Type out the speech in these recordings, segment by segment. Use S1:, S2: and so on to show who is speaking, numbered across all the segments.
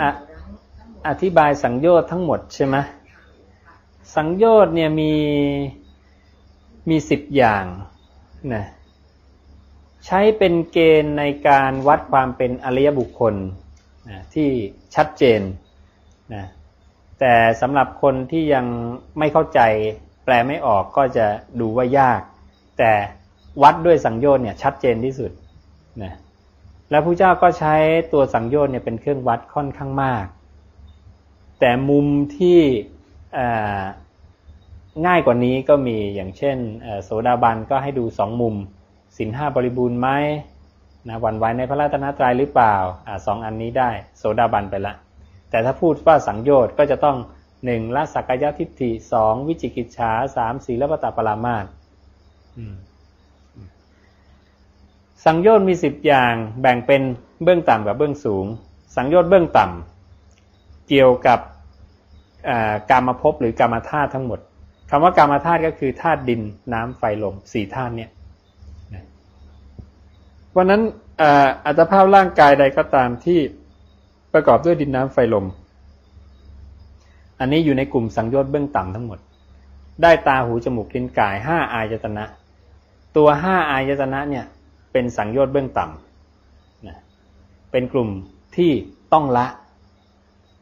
S1: อะอธิบายสังโยชน์ทั้งหมดใช่ไหมสังโยชน์เนี่ยมีมีสิบอย่างนะใช้เป็นเกณฑ์ในการวัดความเป็นอริยบุคคลนะที่ชัดเจนนะแต่สำหรับคนที่ยังไม่เข้าใจแปลไม่ออกก็จะดูว่ายาก แต่วัดด้วยสังโยชน์เนี่ยชัดเจนที่สุดนะ แล้วพระเจ้าก็ใช้ตัวสังโยชน์เนี่ยเป็นเครื่องวัดค่อนข้างมาก แต่มุมที่ง่ายกว่านี้ก็มีอย่างเช่นโสดาบันก็ให้ดูสองมุมสินห้าบริบูรณ์ไหมนะวันไว้ในพระราตนตรัยหรือเปล่าอสองอันนี้ได้โสดาบันไปละ แต่ถ้าพูดว่าสังโยชน์ก็จะต้องหนึ่งละสักกายทิฏฐิสองวิจิกิจฉาสามสีละปตาปรามาต สังโยชน์มีสิบอย่างแบ่งเป็นเบื้องต่ำกับเบื้องสูง สังโยชน์เบื้องต่ำเกี่ยวกับกรรมภพหรือกรรมธาตุทั้งหมดคำว่ากรรมธาตุก็คือธาตุดินน้ำไฟลมสี่ธาตุเนี่ยวันนั้นอัตภาพร่างกายใดก็ตามที่ประกอบด้วยดินน้ำไฟลม อันนี้อยู่ในกลุ่มสังโยชน์เบื้องต่ำทั้งหมด ได้ตาหูจมูกลิ้นกายห้าอายตนะ ตัวห้าอายตนะเนี่ย เป็นสังโยชน์เบื้องต่ำนะเป็นกลุ่มที่ต้องละ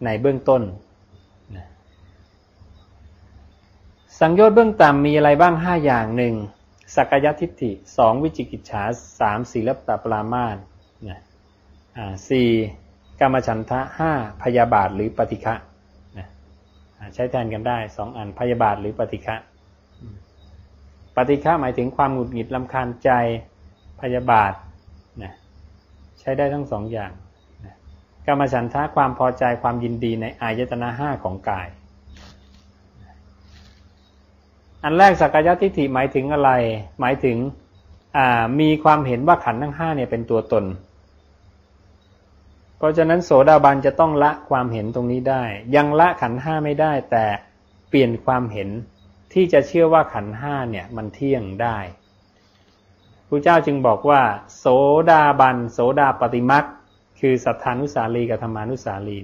S1: ในเบื้องต้นนะสังโยชน์เบื้องต่ำมีอะไรบ้างห้าอย่างหนึ่งสักยทิฏฐิสองวิจิกิจฉาสามศีลปตปรามาสนะสี่กรรมฉันทะห้าพยาบาทหรือปฏิฆะนะใช้แทนกันได้สองอันพยาบาทหรือปฏิฆะปฏิฆะหมายถึงความหงุดหงิดลำคาญใจ พยาบาทนะใช้ได้ทั้งสองอย่างนะกรรมฉันทะความพอใจความยินดีในอายตนะห้าของกาย อันแรกสักกายทิฏฐิหมายถึงอะไร หมายถึงมีความเห็นว่าขันทั้งห้าเนี่ยเป็นตัวตน เพราะฉะนั้นโสดาบันจะต้องละความเห็นตรงนี้ได้ ยังละขันห้าไม่ได้แต่เปลี่ยนความเห็นที่จะเชื่อว่าขันห้าเนี่ยมันเที่ยงได้ พระเจ้าจึงบอกว่า โสดาบัน โสดาปฏิมักคือสัทธานุสาลีกับธรรมานุสาลี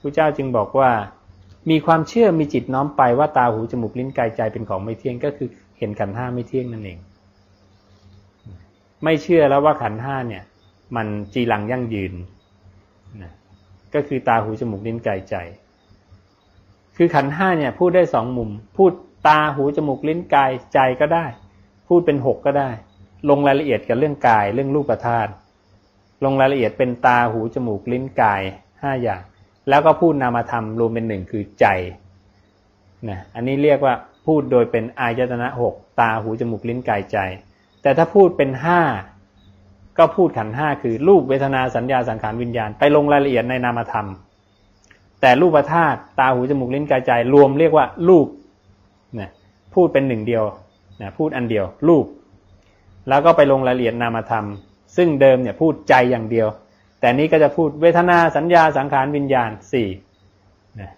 S1: พระเจ้าจึงบอกว่ามีความเชื่อมีจิตน้อมไปว่าตาหูจมูกลิ้นกายใจเป็นของไม่เที่ยงก็คือเห็นขันห้าไม่เที่ยงนั่นเอง ไม่เชื่อแล้วว่าขันห้าเนี่ย มันจีรังยั่งยืนนะก็คือตาหูจมูกลิ้นกายใจ คือขันห้าเนี่ยพูดได้สองมุม พูดตาหูจมูกลิ้นกายใจก็ได้ พูดเป็นหกก็ได้ ลงรายละเอียดกับเรื่องกายเรื่องรูปธาตุลงรายละเอียดเป็นตาหูจมูกลิ้นกายห้าอย่าง แล้วก็พูดนามธรรมรวมเป็นหนึ่งคือใจนะอันนี้เรียกว่าพูดโดยเป็นอายตนะหกตาหูจมูกลิ้นกายใจ แต่ถ้าพูดเป็นห้าก็พูดขันห้าคือรูปเวทนาสัญญาสังขารวิญญาณ ไปลงรายละเอียดในนามธรรม แต่รูปธาตุตาหูจมูกลิ้นกายใจ รวมเรียกว่ารูปนะพูดเป็นหนึ่งเดียว นะพูดอันเดียวรูป แล้วก็ไปลงรายละเอียดนามธรรม ซึ่งเดิมเนี่ยพูดใจอย่างเดียว แต่นี้ก็จะพูดเวทนาสัญญาสังขารวิญญาณสี่นะ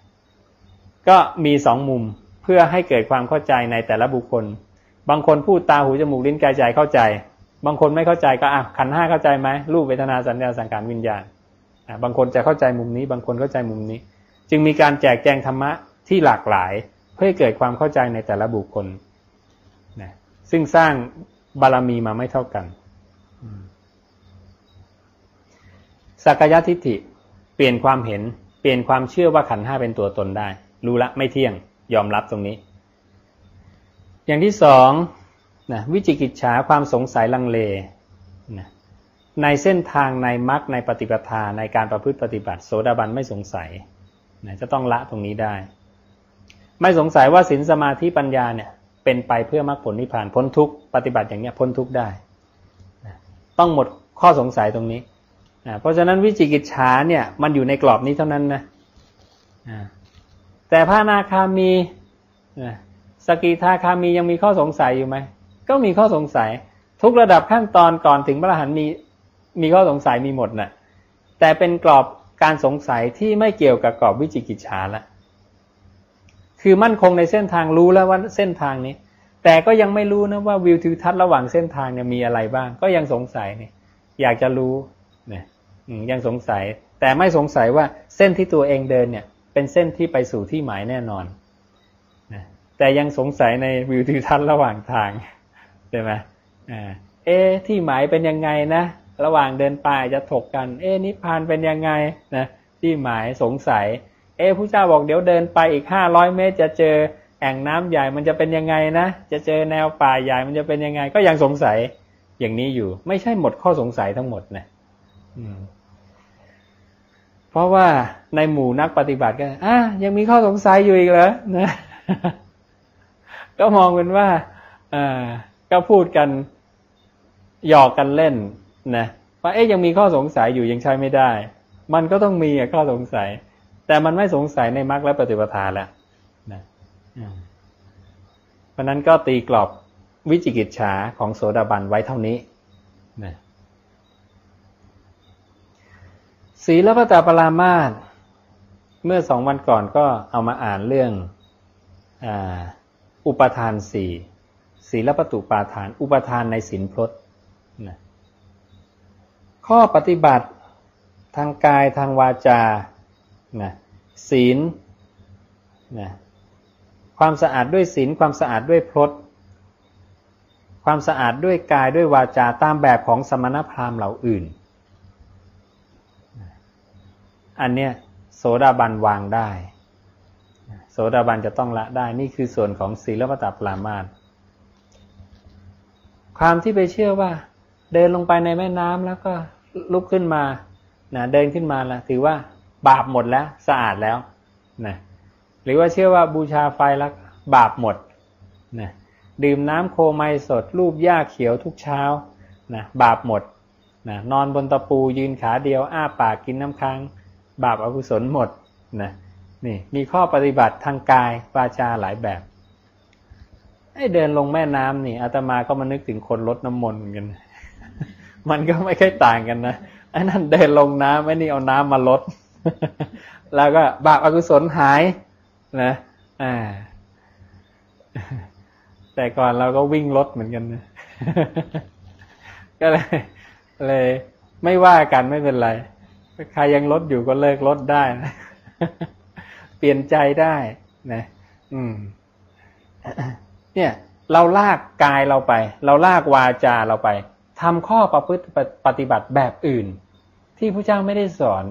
S1: ก็มีสองมุมเพื่อให้เกิดความเข้าใจในแต่ละบุคคล บางคนพูดตาหูจมูกลิ้นกายใจเข้าใจ บางคนไม่เข้าใจก็อะขันห้าเข้าใจไหมรูปเวทนาสัญญาสังขารวิญญาณอะบางคนจะเข้าใจมุมนี้ บางคนเข้าใจมุมนี้ จึงมีการแจกแจงธรรมะที่หลากหลาย เพื่อให้เกิดความเข้าใจในแต่ละบุคคล ซึ่งสร้างบารมีมาไม่เท่ากันสักยะทิฏฐิเปลี่ยนความเห็น เปลี่ยนความเชื่อว่าขันห้าเป็นตัวตนได้ รู้ละไม่เที่ยง ยอมรับตรงนี้ อย่างที่สองนะวิจิกิจฉาความสงสัยลังเลนะในเส้นทางในมรรคในปฏิปทาในการประพฤติปฏิบัติ โสดาบันไม่สงสัยนะจะต้องละตรงนี้ได้ ไม่สงสัยว่าศีลสมาธิปัญญาเนี่ย เป็นไปเพื่อมรรคผลนิพพานพ้นทุกปฏิบัติอย่างนี้พ้นทุกได้ต้องหมดข้อสงสัยตรงนี้เพราะฉะนั้นวิจิกิจฉาเนี่ยมันอยู่ในกรอบนี้เท่านั้นนะแต่พระนาคามีสกิทาคามียังมีข้อสงสัยอยู่ไหมก็มีข้อสงสัยทุกระดับขั้นตอนก่อนถึงพระอรหันต์มีมีข้อสงสัยมีหมดนะ่ะแต่เป็นกรอบการสงสัยที่ไม่เกี่ยวกับกรอบวิจิกิจฉาละ คือมั่นคงในเส้นทางรู้แล้วว่าเส้นทางนี้ แต่ก็ยังไม่รู้นะว่าวิวทิวทัศน์ระหว่างเส้นทางเนี่ยมีอะไรบ้าง ก็ยังสงสัยเนี่ยอยากจะรู้เนี่ยยังสงสัย แต่ไม่สงสัยว่าเส้นที่ตัวเองเดินเนี่ย เป็นเส้นที่ไปสู่ที่หมายแน่นอนนะแต่ยังสงสัยในวิวทิวทัศน์ระหว่างทางใช่ไหมอ่าเอ๊ที่หมายเป็นยังไงนะ ระหว่างเดินไปจะถกกัน เอ๊นิพพานเป็นยังไงนะที่หมายสงสัย เอ๊ผู้เจ้าบอกเดี๋ยวเดินไปอีกห้าร้อยเมตร จะเจอแอ่งน้ำใหญ่มันจะเป็นยังไงนะ จะเจอแนวป่าใหญ่มันจะเป็นยังไง ก็ยังสงสัยอย่างนี้อยู่ ไม่ใช่หมดข้อสงสัยทั้งหมดนะเพราะว่าในหมู่นักปฏิบัติก็อะยังมีข้อสงสัยอยู่อีกเหรอนะก็มองเป็นว่าอก็พูดกันหยอกกันเล่นนะว่าเอ๊ยยังมีข้อสงสัยอยู่ยังใช้ไม่ได้ มันก็ต้องมีข้อสงสัย แต่มันไม่สงสัยในมรรคและปฏิปทาแล้วนะเพราะนั้นก็ตีกรอบวิจิกิจฉาของโสดาบันไว้เท่านี้นะศีลพระตาปรามาสเมื่อสองวันก่อนก็เอามาอ่านเรื่องออุปทานสี่ศีลประตูปาทาน อุปทานในศีลพรตนะข้อปฏิบัติทางกายทางวาจา นะศีลนะความสะอาดด้วยศีลความสะอาดด้วยพรตความสะอาดด้วยกายด้วยวาจาตามแบบของสมณพราหมณ์เหล่าอื่น อันเนี้ยโสดาบันวางได้ โสดาบันจะต้องละได้นี่คือส่วนของศีลปตปรามาสความที่ไปเชื่อว่า เดินลงไปในแม่น้ำแล้วก็ลุกขึ้นมานะเดินขึ้นมาแล้วถือว่า บาปหมดแล้วสะอาดแล้วนะหรือว่าเชื่อว่าบูชาไฟแล้วบาปหมดนะดื่มน้ำโคไมสด รูปหญ้าเขียวทุกเช้านะบาปหมดนะนอนบนตะปูยืนขาเดียว อ้าปากกินน้ำค้าง บาปอกุศลหมดนะนี่มีข้อปฏิบัติทางกายวาจาหลายแบบไอ้เดินลงแม่น้ำนี่อาตมาก็มานึกถึงคนลดน้ำมนต์เหมือนกัน มันก็ไม่ค่อยต่างกันนะไอ้นั่นเดินลงน้ำไอ้นี่เอาน้ำมาลด แล้วก็บาปอกุศลหายนะอ่า แต่ก่อนเราก็วิ่งรถเหมือนกันนะก็เลยเลย ไม่ว่ากันไม่เป็นไรใครยังลดอยู่ก็เลิกลดได้นะเปลี่ยนใจได้นะอืม เนี่ย เราลากกายเราไป เราลากวาจาเราไปทำข้อประพฤติปฏิบัติแบบอื่น ที่พระเจ้าไม่ได้สอน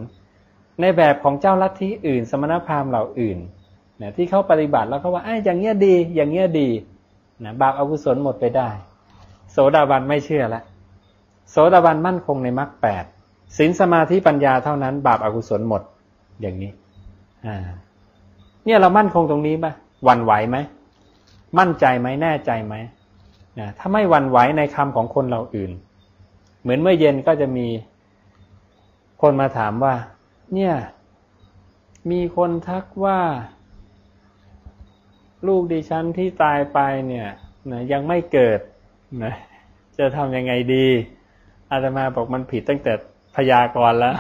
S1: ในแบบของเจ้าลัทธิอื่น สมณพราหมณ์เหล่าอื่นนะที่เขาปฏิบัติแล้วเขาว่าไอ้อย่างเงี้ยดี อย่างเงี้ยดีนะบาปอกุศลหมดไปได้ โสดาบันไม่เชื่อละโสดาบันมั่นคงในมรรคแปดศีลสมาธิปัญญาเท่านั้น บาปอากุศลหมดอย่างนี้อ่าเนี่ยเรามั่นคงตรงนี้ไหมวันไหวไหมมั่นใจไหมแน่ใจไหมนะถ้าไม่วันไหวในคำของคนเราอื่น เหมือนเมื่อเย็นก็จะมีคนมาถามว่า เนี่ย มีคนทักว่า ลูกดิฉันที่ตายไปเนี่ยนะยังไม่เกิดนะจะทำยังไงดี อาตมาบอกมันผิดตั้งแต่พยากรณ์แล้ว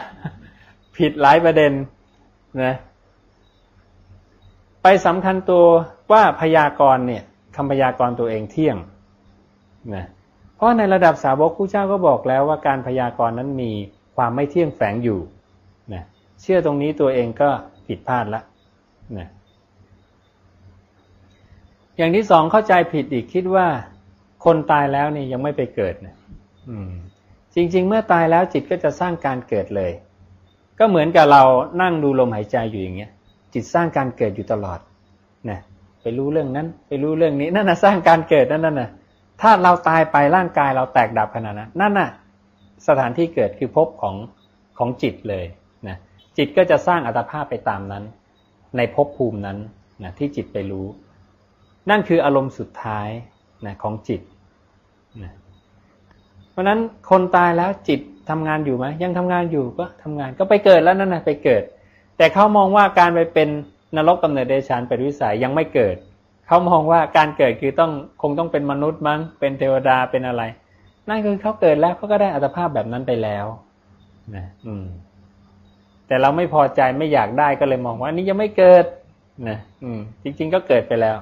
S1: ผิดหลายประเด็นนะไปสำคัญตัวว่าพยากรณ์เนี่ยคำพยากรณ์ตัวเองเที่ยงนะเพราะในระดับสาวกผู้เจ้าก็บอกแล้วว่าการพยากรณ์นั้นมีความไม่เที่ยงแฝงอยู่ เชื่อตรงนี้ตัวเองก็ผิดพลาดละนะอย่างที่สองเข้าใจผิดอีกคิดว่า คนตายแล้วนี่ยังไม่ไปเกิดนะจริง ๆ เมื่อตายแล้วจิตก็จะสร้างการเกิดเลย ก็เหมือนกับเรานั่งดูลมหายใจอยู่อย่างเงี้ย จิตสร้างการเกิดอยู่ตลอดนะไปรู้เรื่องนั้น ไปรู้เรื่องนี้นั่นนะสร้างการเกิดนั่นน่ะ ถ้าเราตายไปร่างกายเราแตกดับขนาดนั้นนั่นน่ะ สถานที่เกิดคือภพของของจิตเลย จิตก็จะสร้างอัตภาพไปตามนั้น ในภพภูมินั้นนะที่จิตไปรู้ นั่นคืออารมณ์สุดท้ายนะของจิตนะเพราะนั้นคนตายแล้วจิตทำงานอยู่ไหมยังทำงานอยู่ก็ทำงานก็ไปเกิดแล้วนั่นนะไปเกิด แต่เขามองว่าการไปเป็นนรกกำเนิดเดชานเป็นวิสัยยังไม่เกิด เขามองว่าการเกิดคือต้องคงต้องเป็นมนุษย์มั้งเป็นเทวดาเป็นอะไร นั่นคือเขาเกิดแล้วเขาก็ได้อัตภาพแบบนั้นไปแล้วนะอืม แต่เราไม่พอใจไม่อยากได้ก็เลยมองว่านี่ยังไม่เกิดนะอืม จริง ๆ ก็เกิดไปแล้ว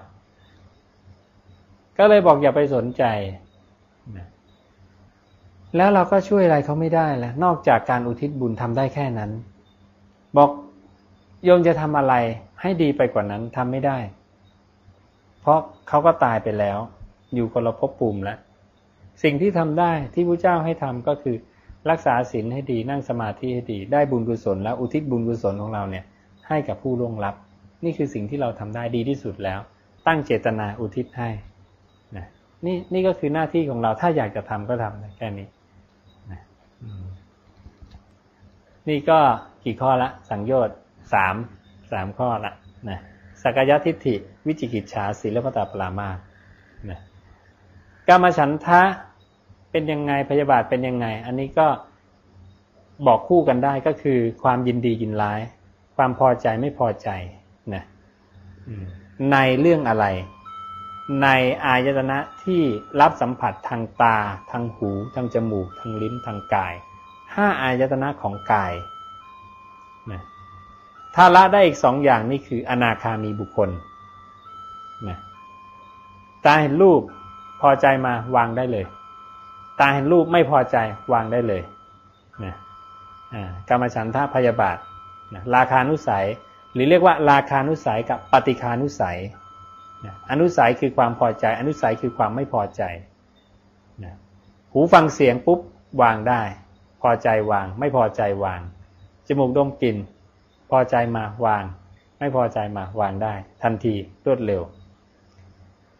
S1: ก็เลยบอกอย่าไปสนใจนะแล้วเราก็ช่วยอะไรเขาไม่ได้แล้วนอกจากการอุทิศบุญทำได้แค่นั้น บอกโยมจะทำอะไรให้ดีไปกว่านั้นทำไม่ได้ เพราะเขาก็ตายไปแล้ว อยู่คนละภพภูมิแล้วสิ่งที่ทำได้ที่พระเจ้าให้ทำก็คือ รักษาศีลให้ดีนั่งสมาธิให้ดี ได้บุญกุศลแล้วอุทิศบุญกุศลของเราเนี่ยให้กับผู้ล่วงลับ นี่คือสิ่งที่เราทำได้ดีที่สุดแล้ว ตั้งเจตนาอุทิศให้นะนี่นี่ก็คือหน้าที่ของเราถ้าอยากจะทำก็ทำแค่นี้นะนี่ก็กี่ข้อละ สังโยชน์สามสามข้อละนะสักยทิฏฐิ วิจิกิจฉาศีลพตาปรามานะกรรมฉันทะ เป็นยังไงพยาบาทเป็นยังไง อันนี้ก็บอกคู่กันได้ก็คือความยินดียินร้าย ความพอใจไม่พอใจนะในเรื่องอะไร ในอายตนะที่รับสัมผัสทางตา ทางหู ทางจมูก ทางลิ้นทางกายห้าอายตนะของกายนะถ้าละได้อีกสองอย่างนี่คืออนาคามีบุคคลนะตาเห็นรูปพอใจมาวางได้เลย ตาเห็นรูปไม่พอใจวางได้เลยนะกรรมฉันทะพยาบาทนะราคานุสัย หรือเรียกว่าราคานุสัยกับปฏิคานุสัยนะอนุสัยคือความพอใจ อนุสัยคือความไม่พอใจนะหูฟังเสียงปุ๊บวางได้ พอใจวาง ไม่พอใจวาง จมูกดมกลิ่นพอใจมาวาง ไม่พอใจมาวางได้ ทันทีรวดเร็ว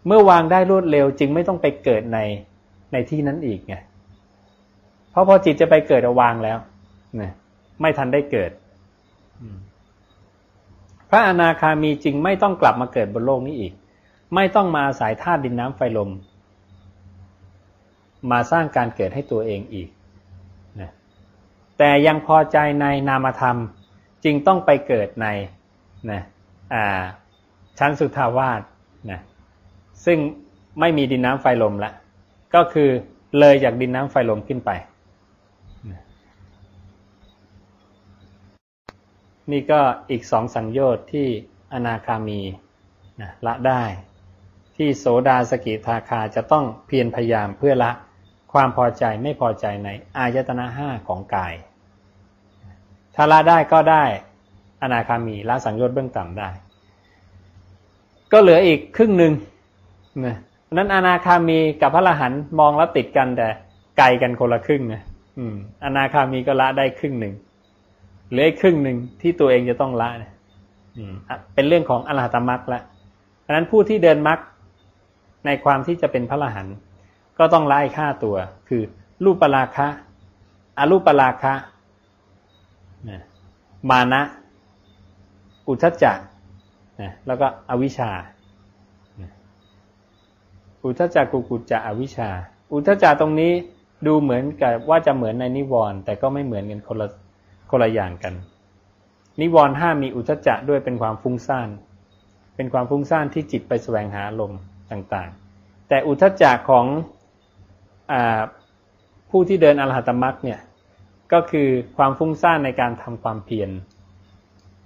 S1: เมื่อวางได้รวดเร็วจึงไม่ต้องไปเกิดใน ในที่นั้นอีกไงเพราะพอจิตจะไปเกิดเอาวางแล้วนี่ไม่ทันได้เกิดพระอนาคามีจริงไม่ต้องกลับมาเกิดบนโลกนี้อีก ไม่ต้องมาอาศัยธาตุดินน้ำไฟลม มาสร้างการเกิดให้ตัวเองอีกนะแต่ยังพอใจในนามธรรมจึงต้องไปเกิดในนะชั้นสุทาวาสนะซึ่งไม่มีดินน้ำไฟลมละ ก็คือเลยจากดินน้ำไฟลมขึ้นไป นี่ก็อีกสองสังโยชน์ที่อนาคามีนะละได้ ที่โสดาสกิทาคาจะต้องเพียรพยายามเพื่อละความพอใจไม่พอใจในอายตนะห้าของกาย ถ้าละได้ก็ได้อนาคามีละสังโยชน์เบื้องต่ำได้ ก็เหลืออีกครึ่งหนึ่งนะ นั้นอนาคามีกับพระอรหันต์มองแล้วติดกันแต่ไกลกันคนละครึ่งนะอืม อนาคามีก็ละได้ครึ่งหนึ่งเหลืออีกครึ่งหนึ่งที่ตัวเองจะต้องละนะอืมเป็นเรื่องของอรหัตมรรคละเพราะนั้นผู้ที่เดินมรรคในความที่จะเป็นพระอรหันต์ก็ต้องละอีกห้าตัว คือรูปปราคะอรูปปราคะมานะ อุทจจะนะแล้วก็อวิชชา อุทจจะกุกุจจะอวิชชา อุทจจะตรงนี้ดูเหมือนกับว่าจะเหมือนในนิวรณ์แต่ก็ไม่เหมือนกันคนละคนละอย่างกัน นิวรณ์ห้ามีอุทจจะด้วยเป็นความฟุ้งซ่าน เป็นความฟุ้งซ่านที่จิตไปแสวงหาลมต่างๆ แต่อุทจจะของอผู้ที่เดินอรหัตมรรคเนี่ยก็คือความฟุ้งซ่านในการทำความเพียร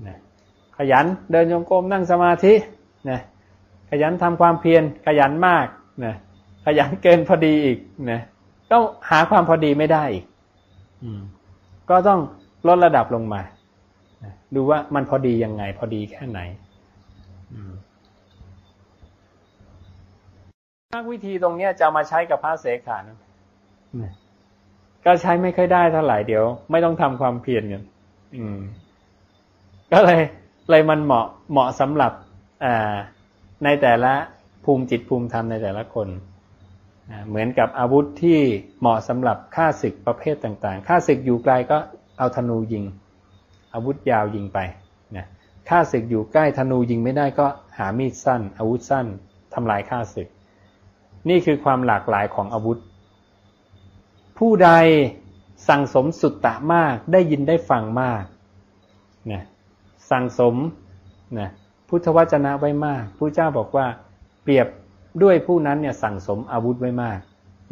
S1: นะขยันเดินโยงกรมนั่งสมาธินะขยันทำความเพียรขยันมาก นะขยันเกินพอดีอีกนะก็หาความพอดีไม่ได้อีกอก็ต้องลดระดับลงมาดูว่ามันพอดียังไง พอดีแค่ไหนนักวิธีตรงนี้จะมาใช้กับพระเสขานะก็ใช้ไม่ค่อยได้เท่าไหร่เดี๋ยว ไม่ต้องทำความเพียรกันอืมก็เลยเลยมันเหมาะเหมาะสำหรับอ่าในแต่ละ ภูมิจิตภูมิธรรมในแต่ละคน เหมือนกับอาวุธที่เหมาะสำหรับฆ่าศึกประเภทต่างๆฆ่าศึกอยู่ไกลก็เอาธนูยิง อาวุธยาวยิงไปนะฆ่าศึกอยู่ใกล้ธนูยิงไม่ได้ก็หามีดสั้น อาวุธสั้นทำลายฆ่าศึก นี่คือความหลากหลายของอาวุธ ผู้ใดสั่งสมสุตตะมากได้ยินได้ฟังมากนะสั่งสมนะพุทธวจนะไว้มากผู้เจ้าบอกว่า เปรียบด้วยผู้นั้นเนี่ยสั่งสมอาวุธไว้มาก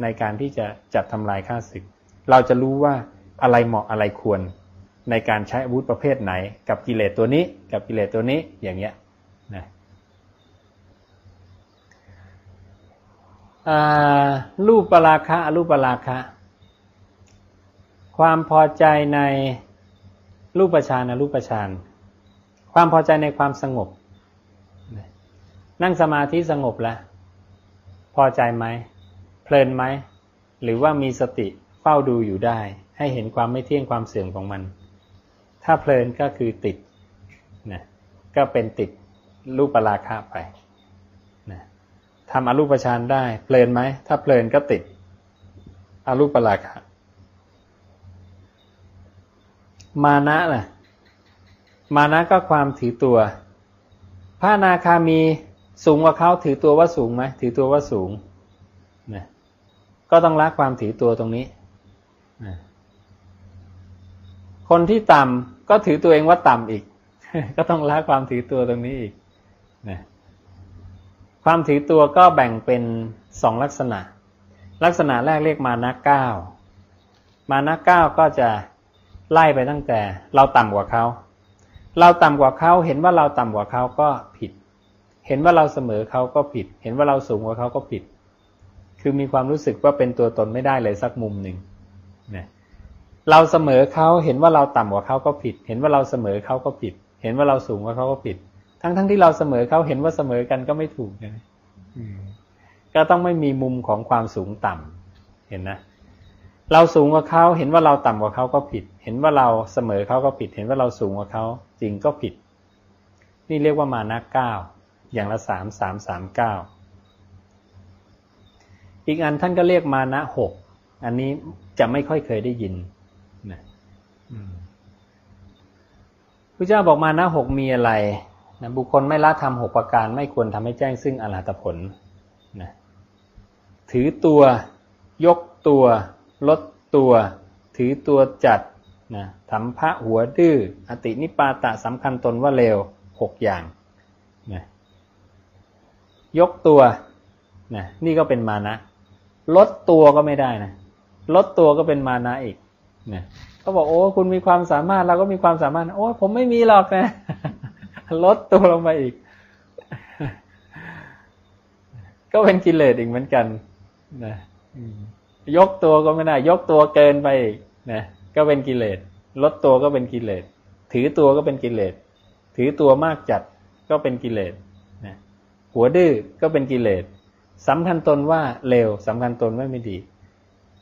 S1: ในการที่จะจับทำลายข้าศึก เราจะรู้ว่าอะไรเหมาะอะไรควร ในการใช้อาวุธประเภทไหน กับกิเลสตัวนี้ กับกิเลสตัวนี้อย่างเงี้ยนะรูปปราคะรูปปราคะ ความพอใจในรูปฌานรูปฌาน ความพอใจในความสงบ นั่งสมาธิสงบแล้วพอใจไหมเพลินไหมหรือว่ามีสติเฝ้าดูอยู่ได้ ให้เห็นความไม่เที่ยงความเสื่อมของมัน ถ้าเพลินก็คือติดนะก็เป็นติดรูปราคาไปนะทำอรูปฌานได้ เพลินไหมถ้าเพลินก็ติดอรูปราคามานะล่ะ มานะก็ความถือตัวพระนาคามี สูงกว่าเขาถือตัวว่าสูงไหมถือตัวว่าสูงนะก็ต้องละความถือตัวตรงนี้นะคนที่ต่ำก็ถือตัวเองว่าต่ำอีก ก็ต้องละความถือตัวตรงนี้อีกนะความถือตัวก็แบ่งเป็นสองลักษณะ ลักษณะแรกเรียกมานะเก้ามานะเก้าก็จะไล่ไปตั้งแต่ เราต่ำกว่าเขา เราต่ำกว่าเขาเห็นว่าเราต่ำกว่าเขาก็ผิด เห็นว่าเราเสมอเขาก็ผิด เห็นว่าเราสูงกว่าเขาก็ผิด คือมีความรู้สึกว่าเป็นตัวตนไม่ได้เลยสักมุมหนึ่งนะเราเสมอเขาเห็นว่าเราต่ำกว่าเขาก็ผิด เห็นว่าเราเสมอเขาก็ผิด เห็นว่าเราสูงกว่าเขาก็ผิด ทั้งๆทที่เราเสมอเขาเห็นว่าเสมอกันก็ไม่ถูกนะก็ต้องไม่มีมุมของความสูงต่ำเห็นนะ เราสูงกว่าเขาเห็นว่าเราต่ำกว่าเขาก็ผิด เห็นว่าเราเสมอเขาก็ผิด เห็นว่าเราสูงกว่าเขาจริงก็ผิด นี่เรียกว่ามานะเก้า อย่างละสามสามสามเก้าอีกอันท่านก็เรียกมานะหกอันนี้จะไม่ค่อยเคยได้ยินนะพระเจ้าบอกมานะหกมีอะไรนะบุคคลไม่ละทำหกประการ ไม่ควรทำให้แจ้งซึ่งอรหัตผลนะถือตัวยกตัว ลดตัว ถือตัวจัดนะทำพระหัวดื้ออตินิปาตะสำคัญตนว่าเลวหกอย่างนะ ยกตัวนะนี่ก็เป็นมานะ ลดตัวก็ไม่ได้นะลดตัวก็เป็นมานะอีกนะเขาบอกโอ้คุณมีความสามารถเราก็มีความสามารถ โอ้ผมไม่มีหรอกนะ ลดตัวลงไปอีก ก็เป็นกิเลสอีกเหมือนกันนะยกตัวก็ไม่ได้ ยกตัวเกินไปอีกนะก็เป็นกิเลสลดตัวก็เป็นกิเลสถือตัวก็เป็นกิเลสถือตัวมากจัดก็เป็นกิเลส หัวดื้อก็เป็นกิเลสสำคัญตนว่าเลวสำคัญตนว่าไม่ดี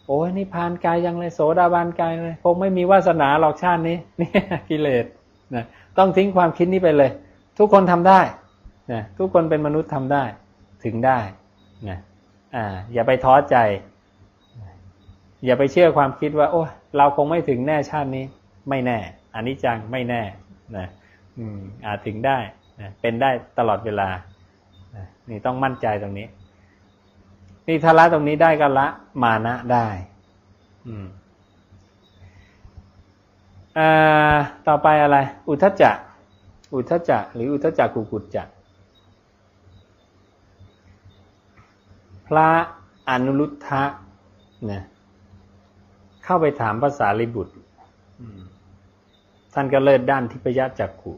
S1: โอ้ยนี่พานกายยังเลยโสดาบานกายเลยคงไม่มีวาสนาหรอกชาตินี้นี่กิเลสนะต้องทิ้งความคิดนี้ไปเลย ทุกคนทำได้นะทุกคนเป็นมนุษย์ทำได้ ถึงได้นะอ่า อย่าไปท้อใจ อย่าไปเชื่อความคิดว่า โอ้เราคงไม่ถึงแน่ชาตินี้ ไม่แน่อันนี้จังไม่แน่นะอืมอาจถึงได้นะเป็นได้ตลอดเวลา นี่ต้องมั่นใจตรงนี้ นี่ถ้าละตรงนี้ได้ก็ละมานะได้ อืมอ่าต่อไปอะไร อุทจจะ อุทจจะ หรืออุทจจะกุกุจจะพระอนุรุทธะนะเข้าไปถามภาษาลิบุตรท่านก็เลิศด้านทิพยจักขุ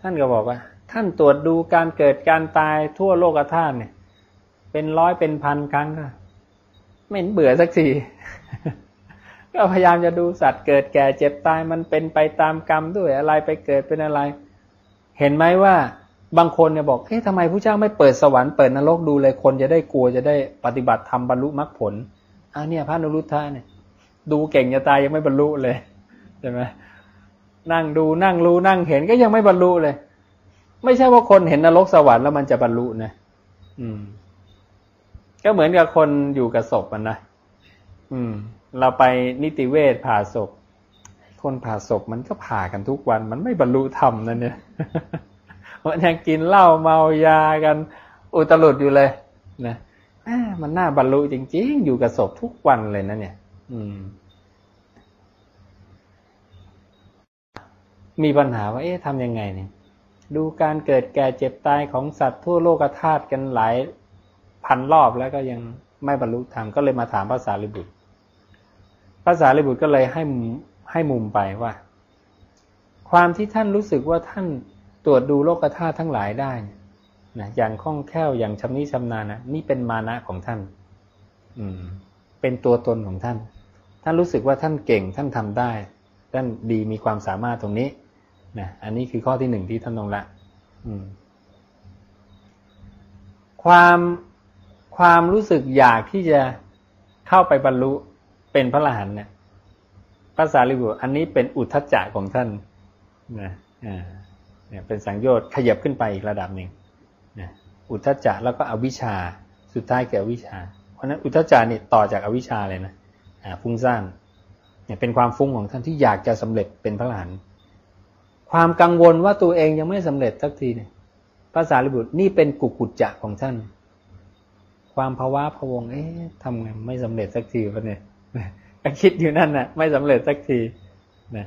S1: ท่านก็บอกว่า ท่านตรวจดูการเกิดการตายทั่วโลกธาตุเนี่ย เป็นร้อยเป็นพันครั้งก็ไม่เบื่อสักทีก็พยายามจะดูสัตว์เกิดแก่เจ็บตายมันเป็นไปตามกรรมด้วยอะไรไปเกิดเป็นอะไร เห็นไหมว่าบางคนเนี่ยบอกเฮ้ยทำไมพระเจ้าไม่เปิดสวรรค์เปิดนรกดูเลยคนจะได้กลัวจะได้ปฏิบัติธรรมบรรลุมรรคผลอ่าเนี่ยพระนรุทธะเนี่ยดูเก่งจะตายยังไม่บรรลุเลยใช่ไหมนั่งดูนั่งรู้นั่งเห็นก็ยังไม่บรรลุเลย ไม่ใช่ว่าคนเห็นนรกสวรรค์แล้วมันจะบรรลุนะอืม ก็เหมือนกับคนอยู่กับศพมันนะอืม เราไปนิติเวชผ่าศพ คนผ่าศพมันก็ผ่ากันทุกวัน มันไม่บรรลุธรรมนั่นเนี่ยมันยังกินเหล้าเมายากัน อุตลุดอยู่เลยนะมันน่าบรรลุจริง ๆ อยู่กับศพทุกวันเลยนะเนี่ย อืมีปัญหาว่า เอ๊ะทำยังไงเนี่ย ดูการเกิดแก่เจ็บตายของสัตว์ทั่วโลกธาตุกันหลายพันรอบแล้วก็ยังไม่บรรลุธรรมก็เลยมาถามภาษาลิบุตรภาษาลิบุตรก็เลยให้ให้มุมไปว่า ความที่ท่านรู้สึกว่าท่านตรวจดูโลกธาตุทั้งหลายได้นะอย่างคล่องแคล่วอย่างชำนิชำนาญนะนี่เป็นมานะของท่าน อืม เป็นตัวตนของท่าน ท่านรู้สึกว่าท่านเก่งท่านทำได้ ท่านดีมีความสามารถตรงนี้ นะอันนี้คือข้อที่หนึ่งที่ท่านต้องละความความรู้สึกอยากที่จะเข้าไปบรรลุเป็นพระอรหันต์เนี่ยภาษาลิบุอันนี้เป็นอุทจจะของท่านนะอ่าเนี่ยเป็นสังโยชน์ขยับขึ้นไปอีกระดับหนึ่งนะอุทจจะแล้วก็อวิชชาสุดท้ายแก่อวิชชา เพราะนั้นอุทจจะนี่ต่อจากอวิชชาเลยนะอ่าฟุ้งซ่านเนี่ยเป็นความฟุ้งของท่านที่อยากจะสำเร็จเป็นพระอรหันต์ ความกังวลว่าตัวเองยังไม่สำเร็จสักทีเนี่ยภาษาลิบุตรนี่เป็นกุกุจจะของท่าน ความภาวะพะวง เอ๊ะทำไงไม่สำเร็จสักทีวะเนี่ยก็คิดอยู่นั่นนะ่ะ ไม่สำเร็จสักทีนะ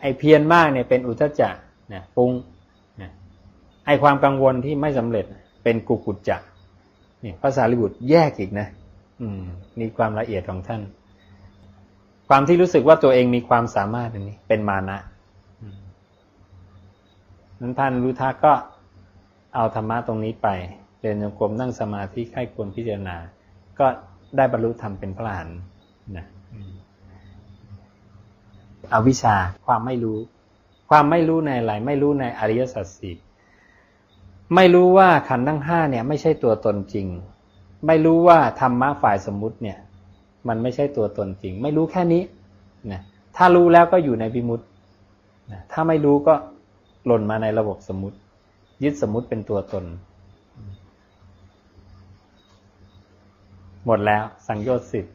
S1: ไอเพียรมากเนี่ยเป็นอุทจจะนะฟุ้งนะไอความกังวลที่ไม่สำเร็จเป็นกุกุจจะนี่ภาษาลิบุตรแยกอีกนะ อืมนี่ความละเอียดของท่าน ความที่รู้สึกว่าตัวเองมีความสามารถอันนี้ เป็นมานะ นั้นท่านรู้ทักก็เอาธรรมะตรงนี้ไปเดินโยกรมนั่งสมาธิไข้ควรพิจารณา ก็ได้บรรลุธรรมเป็นพระอรหันต์นะอวิชชาความไม่รู้ ความไม่รู้ในอะไรไม่รู้ในอริยสัจสี่ไม่รู้ว่าขันธ์ทั้งห้าเนี่ยไม่ใช่ตัวตนจริง ไม่รู้ว่าธรรมะฝ่ายสมมุติเนี่ย มันไม่ใช่ตัวตนจริง ไม่รู้แค่นี้นะถ้ารู้แล้วก็อยู่ในวิมุตตินะถ้าไม่รู้ก็ หล่นมาในระบบสมมติ ยึดสมมติเป็นตัวตน หมดแล้ว สังโยชน์สิบ